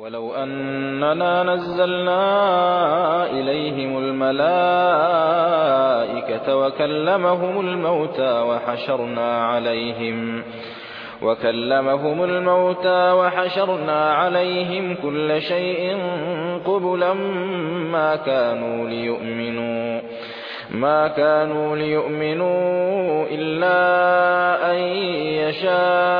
ولو أننا نزلنا إليهم الملائكة وكلمهم الموتى وحشرنا عليهم وكلمهم الموتى وحشرنا عليهم كل شيء قبلا ما كانوا ليؤمنوا ما كانوا ليؤمنوا إلا أن يشاء